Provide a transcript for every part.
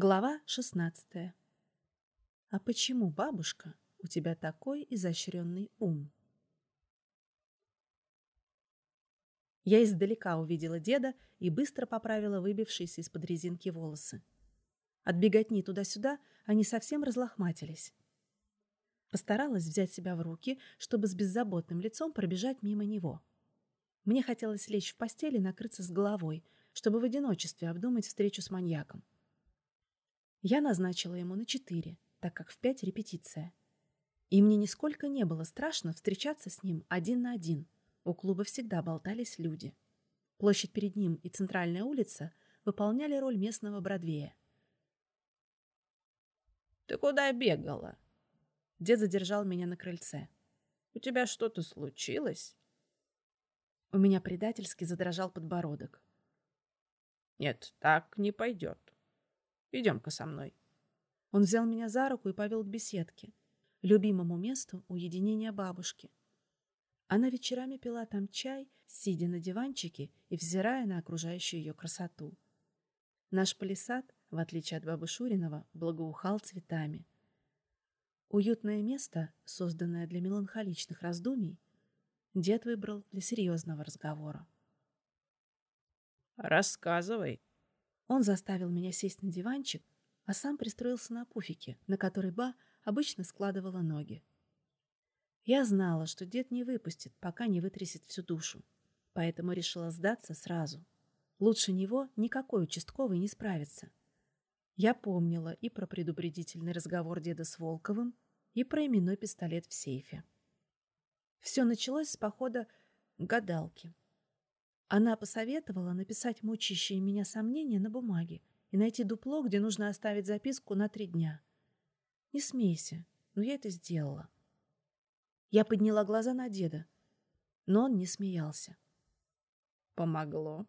Глава 16. А почему, бабушка, у тебя такой изощренный ум? Я издалека увидела деда и быстро поправила выбившиеся из-под резинки волосы. От беготни туда-сюда они совсем разлохматились. Постаралась взять себя в руки, чтобы с беззаботным лицом пробежать мимо него. Мне хотелось лечь в постели и накрыться с головой, чтобы в одиночестве обдумать встречу с маньяком. Я назначила ему на четыре, так как в пять репетиция. И мне нисколько не было страшно встречаться с ним один на один. У клуба всегда болтались люди. Площадь перед ним и центральная улица выполняли роль местного Бродвея. «Ты куда бегала?» Дед задержал меня на крыльце. «У тебя что-то случилось?» У меня предательски задрожал подбородок. «Нет, так не пойдет. Идем-ка со мной. Он взял меня за руку и повел к беседке, любимому месту уединения бабушки. Она вечерами пила там чай, сидя на диванчике и взирая на окружающую ее красоту. Наш палисад, в отличие от бабы Шуринова, благоухал цветами. Уютное место, созданное для меланхоличных раздумий, дед выбрал для серьезного разговора. «Рассказывай», он заставил меня сесть на диванчик, а сам пристроился на пуфике, на который Ба обычно складывала ноги. Я знала, что дед не выпустит, пока не вытрясет всю душу, поэтому решила сдаться сразу. Лучше него никакой участковый не справится. Я помнила и про предупредительный разговор деда с Волковым, и про именной пистолет в сейфе. Все началось с похода к гадалке. Она посоветовала написать мучащие меня сомнения на бумаге и найти дупло, где нужно оставить записку на три дня. Не смейся, но я это сделала. Я подняла глаза на деда, но он не смеялся. Помогло.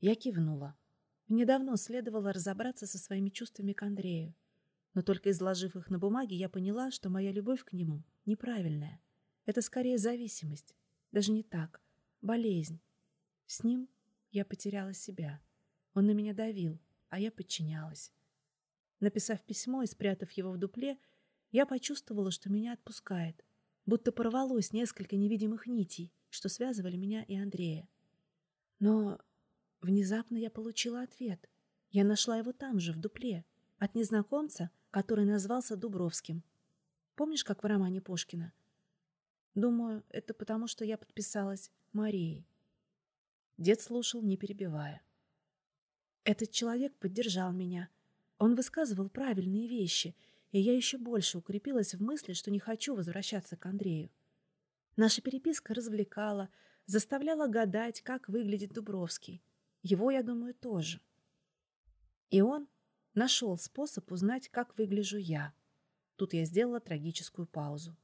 Я кивнула. Мне давно следовало разобраться со своими чувствами к Андрею, но только изложив их на бумаге, я поняла, что моя любовь к нему неправильная. Это скорее зависимость, даже не так, болезнь. С ним я потеряла себя. Он на меня давил, а я подчинялась. Написав письмо и спрятав его в дупле, я почувствовала, что меня отпускает, будто порвалось несколько невидимых нитей, что связывали меня и Андрея. Но внезапно я получила ответ. Я нашла его там же, в дупле, от незнакомца, который назвался Дубровским. Помнишь, как в романе Пушкина? Думаю, это потому, что я подписалась Марией. Дед слушал, не перебивая. Этот человек поддержал меня. Он высказывал правильные вещи, и я еще больше укрепилась в мысли, что не хочу возвращаться к Андрею. Наша переписка развлекала, заставляла гадать, как выглядит Дубровский. Его, я думаю, тоже. И он нашел способ узнать, как выгляжу я. Тут я сделала трагическую паузу.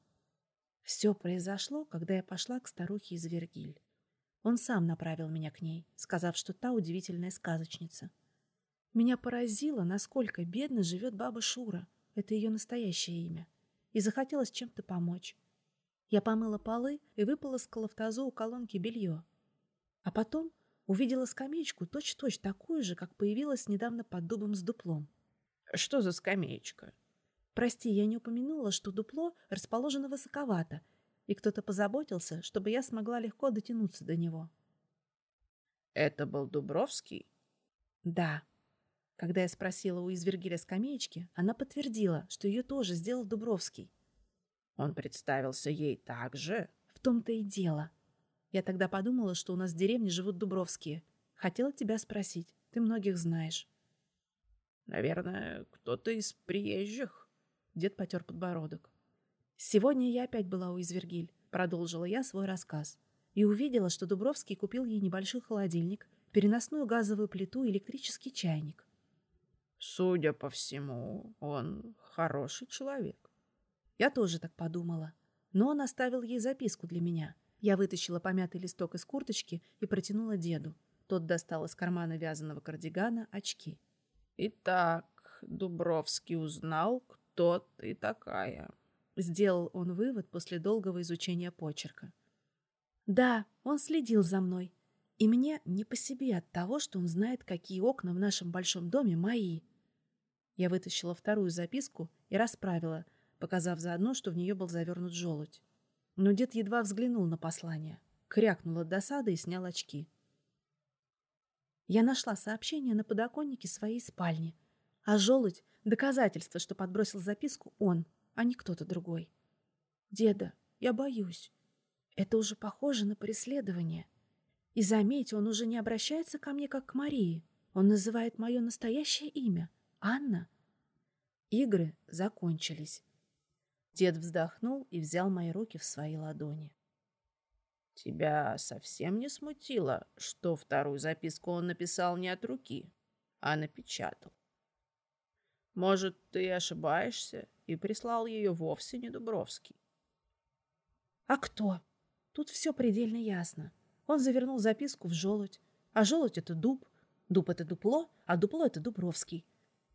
Все произошло, когда я пошла к старухе из Вергиль. Он сам направил меня к ней, сказав, что та удивительная сказочница. Меня поразило, насколько бедно живет баба Шура, это ее настоящее имя, и захотелось чем-то помочь. Я помыла полы и выполоскала в тазу у колонки белье. А потом увидела скамеечку, точь-точь такую же, как появилась недавно под дубом с дуплом. «Что за скамеечка?» «Прости, я не упомянула, что дупло расположено высоковато, и кто-то позаботился, чтобы я смогла легко дотянуться до него. «Это был Дубровский?» «Да». Когда я спросила у Извергиля скамеечки, она подтвердила, что ее тоже сделал Дубровский. «Он представился ей так же?» «В том-то и дело. Я тогда подумала, что у нас в деревне живут Дубровские. Хотела тебя спросить. Ты многих знаешь». «Наверное, кто-то из приезжих?» Дед потер подбородок. «Сегодня я опять была у Извергиль», — продолжила я свой рассказ. И увидела, что Дубровский купил ей небольшой холодильник, переносную газовую плиту и электрический чайник. «Судя по всему, он хороший человек». Я тоже так подумала. Но он оставил ей записку для меня. Я вытащила помятый листок из курточки и протянула деду. Тот достал из кармана вязаного кардигана очки. «Итак, Дубровский узнал, кто ты такая». Сделал он вывод после долгого изучения почерка. Да, он следил за мной. И мне не по себе от того, что он знает, какие окна в нашем большом доме мои. Я вытащила вторую записку и расправила, показав заодно, что в нее был завернут желудь. Но дед едва взглянул на послание, крякнул от досады и снял очки. Я нашла сообщение на подоконнике своей спальни, а желудь — доказательство, что подбросил записку он, а не кто-то другой. «Деда, я боюсь. Это уже похоже на преследование. И заметь, он уже не обращается ко мне, как к Марии. Он называет мое настоящее имя — Анна. Игры закончились. Дед вздохнул и взял мои руки в свои ладони. Тебя совсем не смутило, что вторую записку он написал не от руки, а напечатал? Может, ты ошибаешься и прислал ее вовсе не Дубровский? А кто? Тут все предельно ясно. Он завернул записку в желудь, а желудь — это дуб, дуб — это дупло, а дупло — это Дубровский.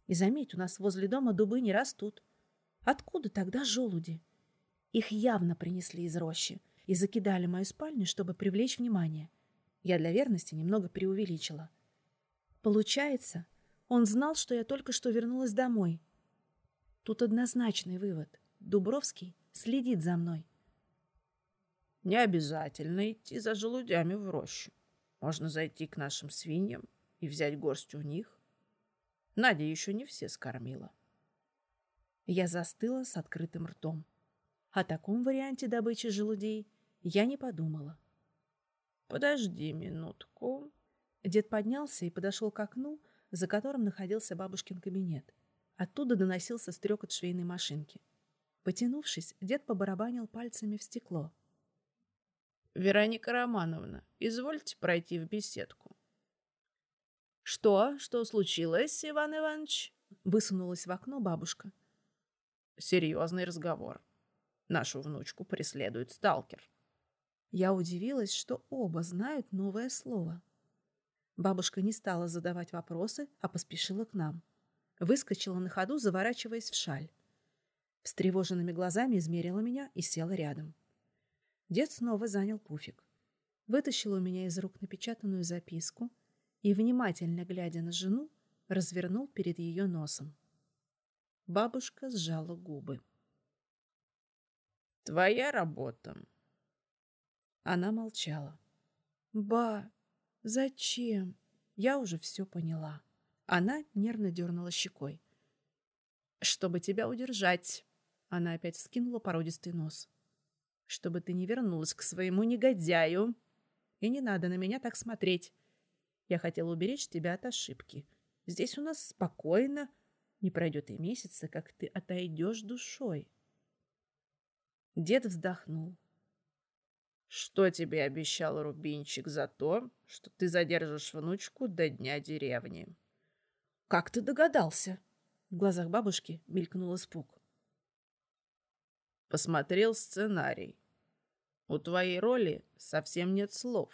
И заметь, у нас возле дома дубы не растут. Откуда тогда желуди? Их явно принесли из рощи и закидали мою спальню, чтобы привлечь внимание. Я для верности немного преувеличила. Получается, он знал, что я только что вернулась домой. Тут однозначный вывод. Дубровский следит за мной. Не обязательно идти за желудями в рощу. Можно зайти к нашим свиньям и взять горсть у них. Надя еще не все скормила. Я застыла с открытым ртом. О таком варианте добычи желудей я не подумала. «Подожди минутку». Дед поднялся и подошел к окну, за которым находился бабушкин кабинет. Оттуда доносился стрекот швейной машинки. Потянувшись, дед побарабанил пальцами в стекло. «Вероника Романовна, извольте пройти в беседку». «Что? Что случилось, Иван Иванович?» Высунулась в окно бабушка. «Серьезный разговор. Нашу внучку преследует сталкер». Я удивилась, что оба знают новое слово. Бабушка не стала задавать вопросы, а поспешила к нам. Выскочила на ходу, заворачиваясь в шаль. Встревоженными глазами измерила меня и села рядом. Дед снова занял пуфик. Вытащил у меня из рук напечатанную записку и, внимательно глядя на жену, развернул перед ее носом. Бабушка сжала губы. «Твоя работа». Она молчала. «Ба, зачем? Я уже все поняла». Она нервно дернула щекой. «Чтобы тебя удержать». Она опять вскинула породистый нос чтобы ты не вернулась к своему негодяю. И не надо на меня так смотреть. Я хотела уберечь тебя от ошибки. Здесь у нас спокойно. Не пройдет и месяца, как ты отойдешь душой. Дед вздохнул. Что тебе обещал Рубинчик за то, что ты задержишь внучку до дня деревни? Как ты догадался? В глазах бабушки мелькнул испуг. Посмотрел сценарий. У твоей роли совсем нет слов.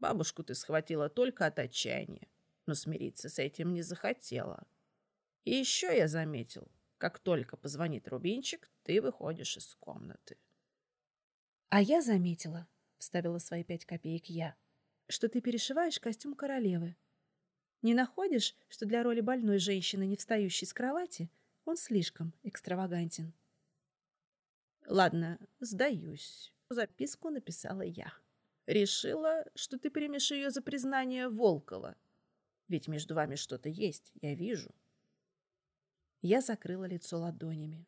Бабушку ты схватила только от отчаяния, но смириться с этим не захотела. И еще я заметил, как только позвонит Рубинчик, ты выходишь из комнаты. А я заметила, вставила свои пять копеек я, что ты перешиваешь костюм королевы. Не находишь, что для роли больной женщины, не встающей с кровати, он слишком экстравагантен? Ладно, сдаюсь. Записку написала я. Решила, что ты примешь ее за признание Волкова. Ведь между вами что-то есть, я вижу. Я закрыла лицо ладонями.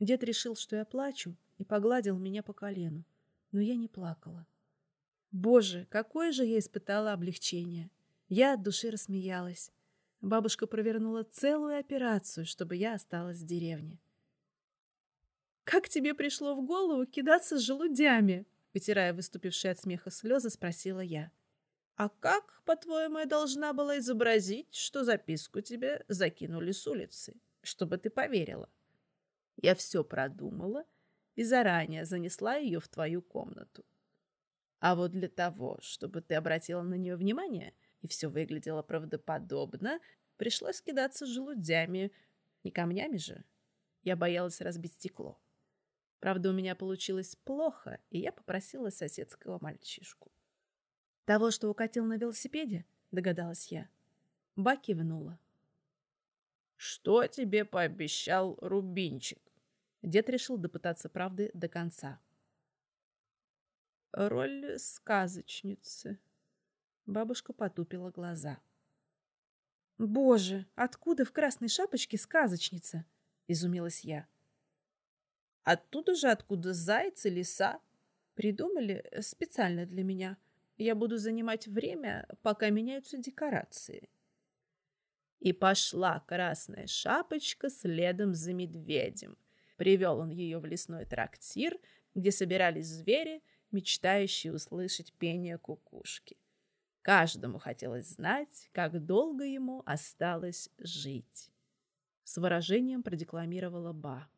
Дед решил, что я плачу, и погладил меня по колену. Но я не плакала. Боже, какое же я испытала облегчение. Я от души рассмеялась. Бабушка провернула целую операцию, чтобы я осталась в деревне. «Как тебе пришло в голову кидаться с желудями?» Вытирая выступившие от смеха слезы, спросила я. «А как, по-твоему, я должна была изобразить, что записку тебе закинули с улицы, чтобы ты поверила? Я все продумала и заранее занесла ее в твою комнату. А вот для того, чтобы ты обратила на нее внимание и все выглядело правдоподобно, пришлось кидаться желудями, не камнями же. Я боялась разбить стекло. Правда, у меня получилось плохо, и я попросила соседского мальчишку. «Того, что укатил на велосипеде?» — догадалась я. Ба кивнула. Что тебе пообещал Рубинчик? Дед решил допытаться правды до конца. Роль сказочницы. Бабушка потупила глаза. «Боже, откуда в красной шапочке сказочница?» — изумилась я. «Оттуда же, откуда зайцы, лиса. Придумали специально для меня. Я буду занимать время, пока меняются декорации». И пошла красная шапочка следом за медведем. Привел он ее в лесной трактир, где собирались звери, мечтающие услышать пение кукушки. Каждому хотелось знать, как долго ему осталось жить. С выражением продекламировала Ба.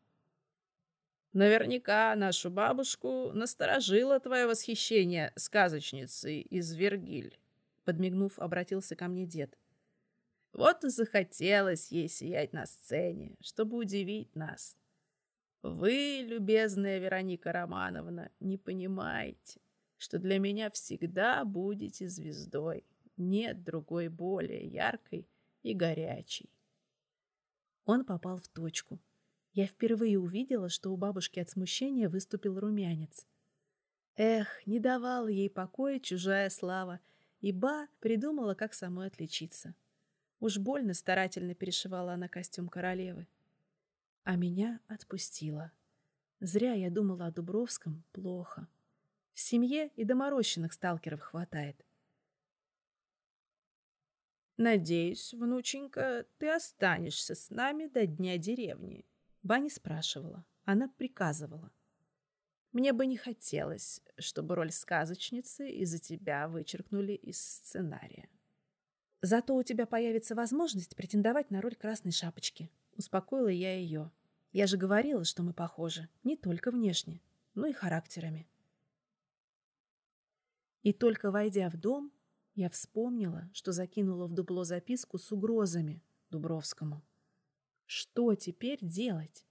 Наверняка нашу бабушку насторожило твое восхищение сказочницей из Вергиль. Подмигнув, обратился ко мне дед. Вот и захотелось ей сиять на сцене, чтобы удивить нас. Вы, любезная Вероника Романовна, не понимаете, что для меня всегда будете звездой. Нет другой более яркой и горячей. Он попал в точку. Я впервые увидела, что у бабушки от смущения выступил румянец. Эх, не давала ей покоя чужая слава, и Ба придумала, как самой отличиться. Уж больно старательно перешивала она костюм королевы. А меня отпустила. Зря я думала о Дубровском плохо. В семье и доморощенных сталкеров хватает. «Надеюсь, внученька, ты останешься с нами до дня деревни», Баня спрашивала, она приказывала. Мне бы не хотелось, чтобы роль сказочницы из-за тебя вычеркнули из сценария. Зато у тебя появится возможность претендовать на роль Красной Шапочки. Успокоила я ее. Я же говорила, что мы похожи. Не только внешне, но и характерами. И только войдя в дом, я вспомнила, что закинула в дупло записку с угрозами Дубровскому. Что теперь делать?